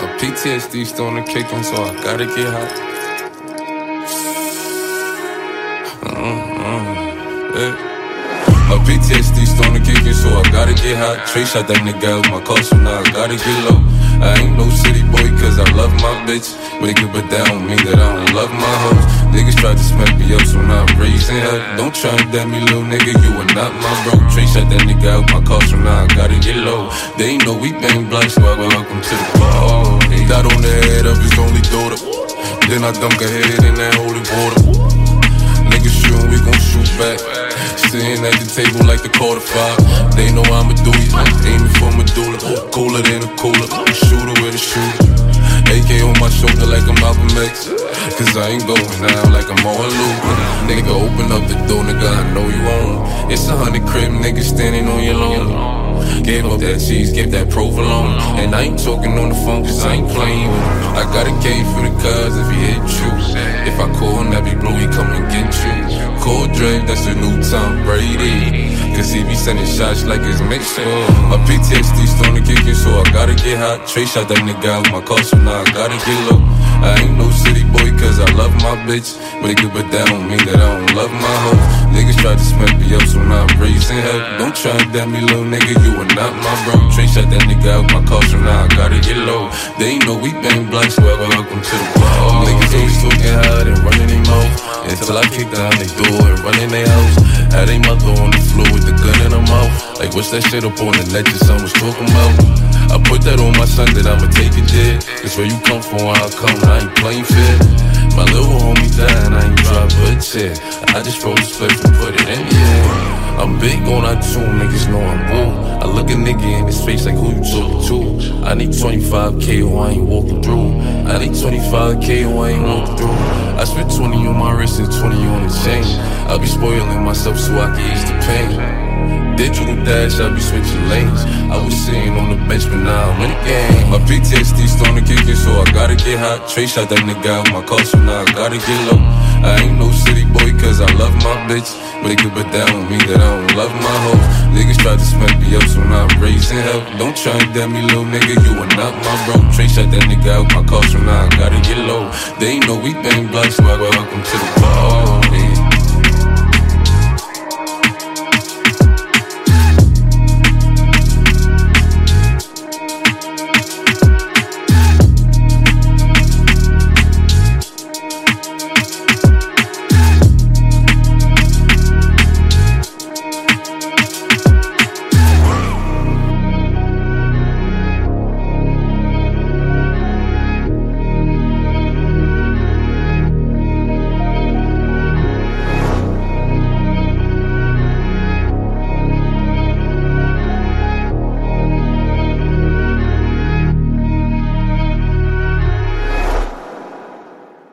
My PTSD starting to kick in, so I gotta get hot. Mm-hmm. My PTSD starting to kick so I gotta get hot. Trey shot that nigga my car, so now I gotta get low. I ain't no city boy, cause I love my bitch. But it but that don't mean that I don't love my hoes. Niggas tried to smack me up, so now I'm raising hell. Don't try and damn me, little nigga, you are not my bro. Trey shot that nigga out my car, so now I gotta get low. They ain't know we bang blind, so I welcome to the Then I dunk her head in that holy water. Niggas shootin', we gon' shoot back. Sitting at the table like the quarter five. They know I'ma do it. I'm aiming for Medulla. Cooler than a cooler. Shooter with a shooter. AK on my shoulder like I'm Malcolm X. Cause I ain't going now like I'm all Luke. Nigga, open up the door, nigga, I know you on. It's a hundred crib niggas standing on your lawn. Gave up that cheese, gave that provolone. And I ain't talking on the phone cause I ain't playing with got a cage for the cuz if he hit you. If I call him, that be blue, he come and get you. Call Dre, that's a new Tom Brady. Cause he be sending shots like it's mixed My PTSD starting to kick in, so I gotta get hot. Trey shot that nigga out my car, so now I gotta get low. I ain't no city boy, cause I love my bitch. But it but that don't mean that I don't love my hoe. Niggas try to smack me up, so now I'm raising hell. Don't try and damn me, little nigga, you are not my bro. Trey shot that nigga out my car, so now I gotta get low. They know we bang blind, so welcome to the bar. On the floor with the gun in her mouth. Like, what's that shit up on the net that was talking about? I put that on my son that I'ma take it there. Cause where you come from, where I come, I ain't playing fair. My little homie died, I ain't drop a tear. I just roll the split and put it in the air. I'm big on too, niggas know I'm bull. I look a nigga in his face like who you talking to. I need 25k or I ain't walking through. I need 25k or I ain't walking through. Spent 20 on my wrist and 20 on the chain. I be spoiling myself so I can ease the pain. Digital dash, I be switching lanes. I was sitting on the bench, but now I'm in the game. My PTSD starting to kick in, so I gotta get hot. Trey shot that nigga out my car, so now I gotta get low. I ain't no city boy, cause I love my bitch. But it could but that don't mean that I don't love my hoe. Niggas try to smack me up, so now I'm raising hell. Don't try and damn me, little nigga, you are not my bro. Trey shot that nigga out my car, so now I gotta get low. They ain't know we bang blind, welcome to the bar.